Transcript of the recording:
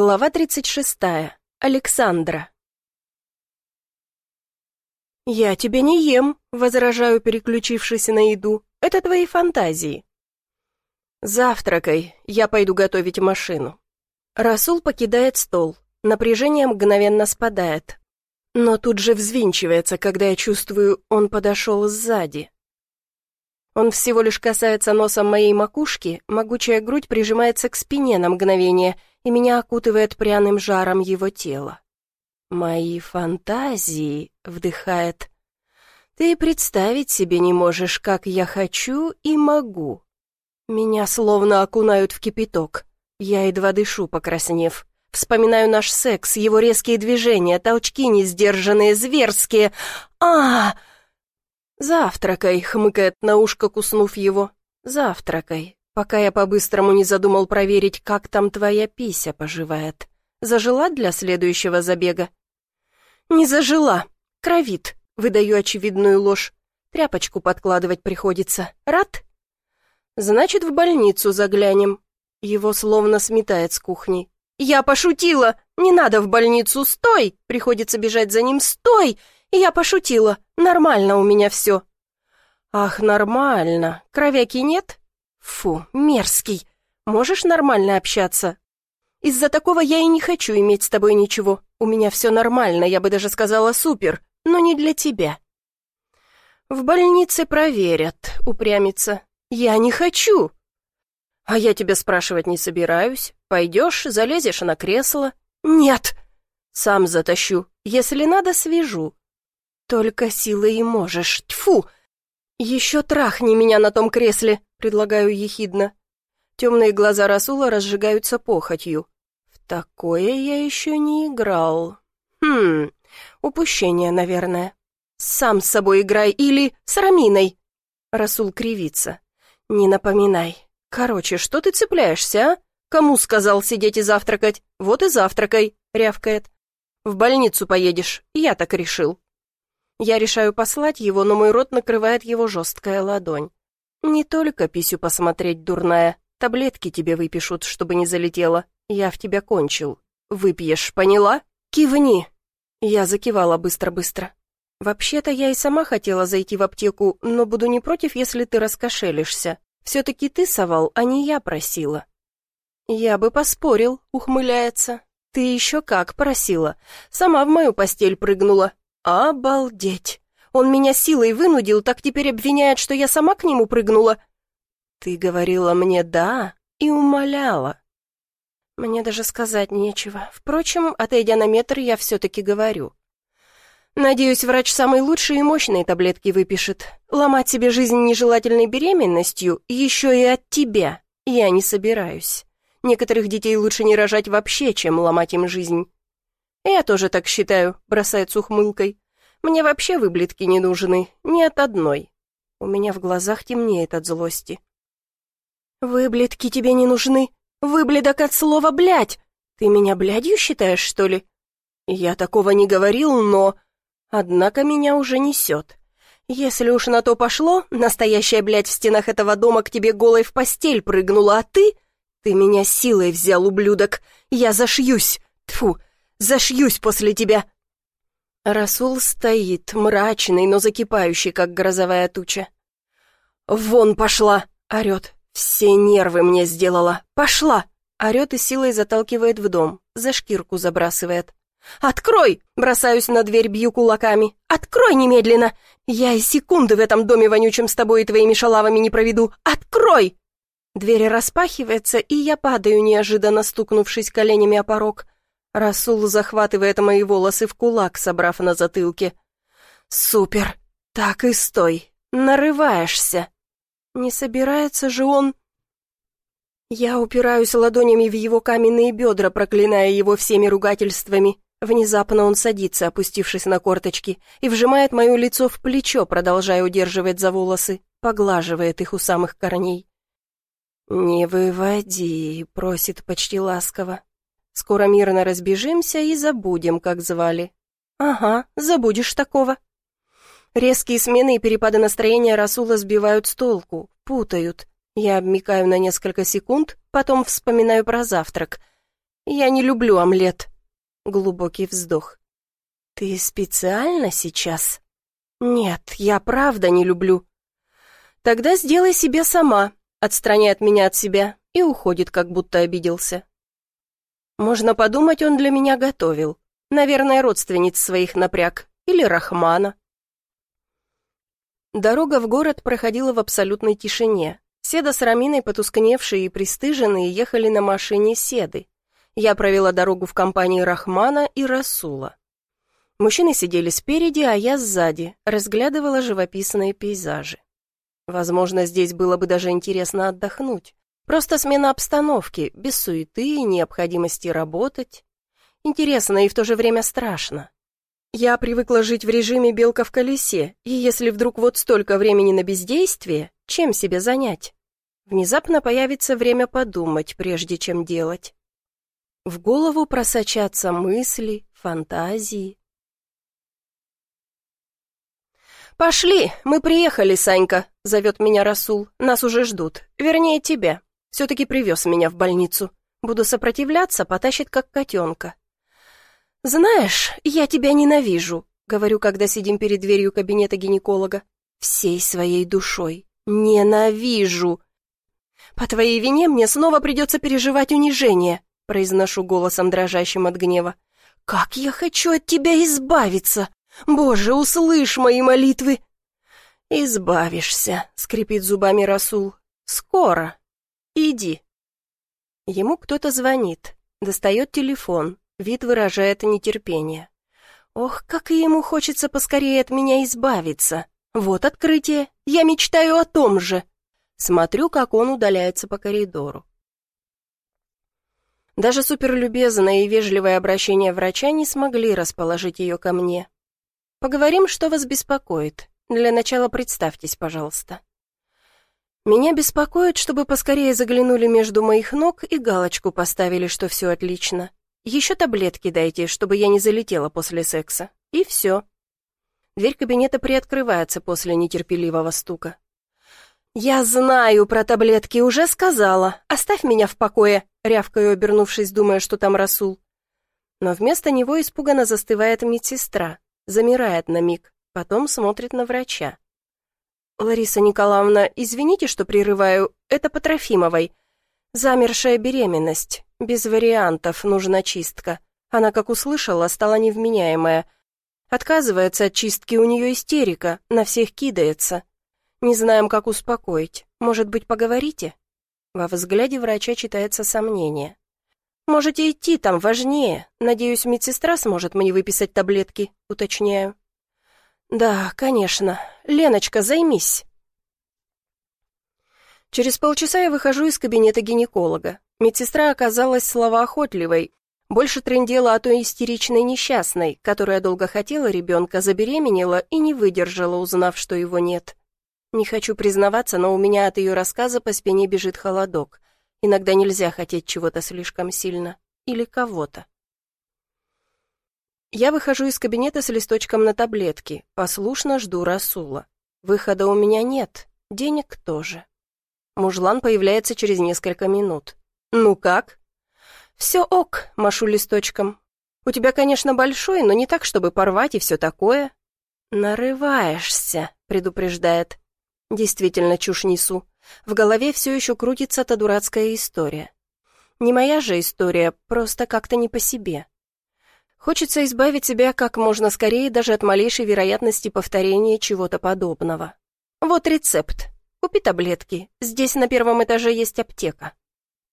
Глава 36. Александра. «Я тебя не ем», — возражаю, переключившись на еду. «Это твои фантазии». «Завтракай, я пойду готовить машину». Расул покидает стол. Напряжение мгновенно спадает. Но тут же взвинчивается, когда я чувствую, он подошел сзади. Он всего лишь касается носом моей макушки, могучая грудь прижимается к спине на мгновение — и меня окутывает пряным жаром его тела. «Мои фантазии», — вдыхает, — «ты представить себе не можешь, как я хочу и могу». Меня словно окунают в кипяток. Я едва дышу, покраснев. Вспоминаю наш секс, его резкие движения, толчки несдержанные, зверские. -а, -а «Завтракай», — хмыкает на ушко, куснув его. «Завтракай пока я по-быстрому не задумал проверить, как там твоя пися поживает. Зажила для следующего забега?» «Не зажила. Кровит», — выдаю очевидную ложь. «Тряпочку подкладывать приходится. Рад?» «Значит, в больницу заглянем». Его словно сметает с кухни. «Я пошутила! Не надо в больницу! Стой!» Приходится бежать за ним. «Стой!» Я пошутила. Нормально у меня все. «Ах, нормально. Кровяки нет?» Фу, мерзкий. Можешь нормально общаться? Из-за такого я и не хочу иметь с тобой ничего. У меня все нормально, я бы даже сказала супер, но не для тебя. В больнице проверят, упрямится. Я не хочу. А я тебя спрашивать не собираюсь. Пойдешь, залезешь на кресло. Нет. Сам затащу. Если надо, свяжу. Только силой и можешь. Тьфу! Еще трахни меня на том кресле предлагаю ехидно. Темные глаза Расула разжигаются похотью. В такое я еще не играл. Хм, упущение, наверное. Сам с собой играй или с Раминой. Расул кривится. Не напоминай. Короче, что ты цепляешься, а? Кому сказал сидеть и завтракать? Вот и завтракай, рявкает. В больницу поедешь, я так решил. Я решаю послать его, но мой рот накрывает его жесткая ладонь. «Не только писю посмотреть, дурная. Таблетки тебе выпишут, чтобы не залетело. Я в тебя кончил. Выпьешь, поняла? Кивни!» Я закивала быстро-быстро. «Вообще-то я и сама хотела зайти в аптеку, но буду не против, если ты раскошелишься. Все-таки ты совал, а не я просила». «Я бы поспорил», — ухмыляется. «Ты еще как просила. Сама в мою постель прыгнула. Обалдеть!» Он меня силой вынудил, так теперь обвиняет, что я сама к нему прыгнула. Ты говорила мне «да» и умоляла. Мне даже сказать нечего. Впрочем, отойдя на метр, я все-таки говорю. Надеюсь, врач самые лучшие и мощные таблетки выпишет. Ломать себе жизнь нежелательной беременностью еще и от тебя я не собираюсь. Некоторых детей лучше не рожать вообще, чем ломать им жизнь. Я тоже так считаю, бросает с ухмылкой. Мне вообще выблетки не нужны, ни от одной. У меня в глазах темнеет от злости. «Выблетки тебе не нужны? Выбледок от слова «блядь». Ты меня блядью считаешь, что ли?» Я такого не говорил, но... Однако меня уже несет. Если уж на то пошло, настоящая блядь в стенах этого дома к тебе голой в постель прыгнула, а ты... Ты меня силой взял, ублюдок. Я зашьюсь. Тфу, зашьюсь после тебя. Расул стоит, мрачный, но закипающий, как грозовая туча. «Вон пошла!» — орет. «Все нервы мне сделала! Пошла!» Орет и силой заталкивает в дом, за шкирку забрасывает. «Открой!» — бросаюсь на дверь, бью кулаками. «Открой немедленно! Я и секунды в этом доме вонючем с тобой и твоими шалавами не проведу! Открой!» Дверь распахивается, и я падаю, неожиданно стукнувшись коленями о порог. Расул захватывает мои волосы в кулак, собрав на затылке. «Супер! Так и стой! Нарываешься!» «Не собирается же он...» Я упираюсь ладонями в его каменные бедра, проклиная его всеми ругательствами. Внезапно он садится, опустившись на корточки, и вжимает мое лицо в плечо, продолжая удерживать за волосы, поглаживает их у самых корней. «Не выводи», — просит почти ласково. Скоро мирно разбежимся и забудем, как звали. Ага, забудешь такого. Резкие смены и перепады настроения Расула сбивают с толку, путают. Я обмикаю на несколько секунд, потом вспоминаю про завтрак. Я не люблю омлет. Глубокий вздох. Ты специально сейчас? Нет, я правда не люблю. Тогда сделай себе сама, отстраняет меня от себя и уходит, как будто обиделся. Можно подумать, он для меня готовил. Наверное, родственниц своих напряг. Или Рахмана. Дорога в город проходила в абсолютной тишине. Седа с Раминой, потускневшие и пристыженные, ехали на машине Седы. Я провела дорогу в компании Рахмана и Расула. Мужчины сидели спереди, а я сзади, разглядывала живописные пейзажи. Возможно, здесь было бы даже интересно отдохнуть. Просто смена обстановки, без суеты и необходимости работать. Интересно и в то же время страшно. Я привыкла жить в режиме белка в колесе, и если вдруг вот столько времени на бездействие, чем себе занять? Внезапно появится время подумать, прежде чем делать. В голову просочатся мысли, фантазии. «Пошли, мы приехали, Санька», — зовет меня Расул. «Нас уже ждут. Вернее, тебя. Все-таки привез меня в больницу. Буду сопротивляться, потащит как котенка». «Знаешь, я тебя ненавижу», — говорю, когда сидим перед дверью кабинета гинеколога. «Всей своей душой. Ненавижу. По твоей вине мне снова придется переживать унижение», — произношу голосом дрожащим от гнева. «Как я хочу от тебя избавиться! Боже, услышь мои молитвы!» «Избавишься», — скрипит зубами Расул. «Скоро. Иди». Ему кто-то звонит, достает телефон, вид выражает нетерпение. Ох, как и ему хочется поскорее от меня избавиться. Вот открытие, я мечтаю о том же. Смотрю, как он удаляется по коридору. Даже суперлюбезное и вежливое обращение врача не смогли расположить ее ко мне. «Поговорим, что вас беспокоит. Для начала представьтесь, пожалуйста». Меня беспокоит, чтобы поскорее заглянули между моих ног и галочку поставили, что все отлично. Еще таблетки дайте, чтобы я не залетела после секса. И все. Дверь кабинета приоткрывается после нетерпеливого стука. «Я знаю про таблетки, уже сказала. Оставь меня в покое», — рявкаю, обернувшись, думая, что там Расул. Но вместо него испуганно застывает медсестра, замирает на миг, потом смотрит на врача. «Лариса Николаевна, извините, что прерываю, это по Трофимовой. Замершая беременность, без вариантов, нужна чистка. Она, как услышала, стала невменяемая. Отказывается от чистки, у нее истерика, на всех кидается. Не знаем, как успокоить. Может быть, поговорите?» Во взгляде врача читается сомнение. «Можете идти, там важнее. Надеюсь, медсестра сможет мне выписать таблетки», — уточняю. «Да, конечно. Леночка, займись». Через полчаса я выхожу из кабинета гинеколога. Медсестра оказалась словоохотливой, больше трындела о той истеричной несчастной, которая долго хотела ребенка, забеременела и не выдержала, узнав, что его нет. Не хочу признаваться, но у меня от ее рассказа по спине бежит холодок. Иногда нельзя хотеть чего-то слишком сильно. Или кого-то. Я выхожу из кабинета с листочком на таблетки, послушно жду Расула. Выхода у меня нет, денег тоже. Мужлан появляется через несколько минут. «Ну как?» «Все ок», — машу листочком. «У тебя, конечно, большой, но не так, чтобы порвать и все такое». «Нарываешься», — предупреждает. Действительно чушь несу. В голове все еще крутится та дурацкая история. Не моя же история, просто как-то не по себе. Хочется избавить себя как можно скорее даже от малейшей вероятности повторения чего-то подобного. Вот рецепт. Купи таблетки. Здесь на первом этаже есть аптека.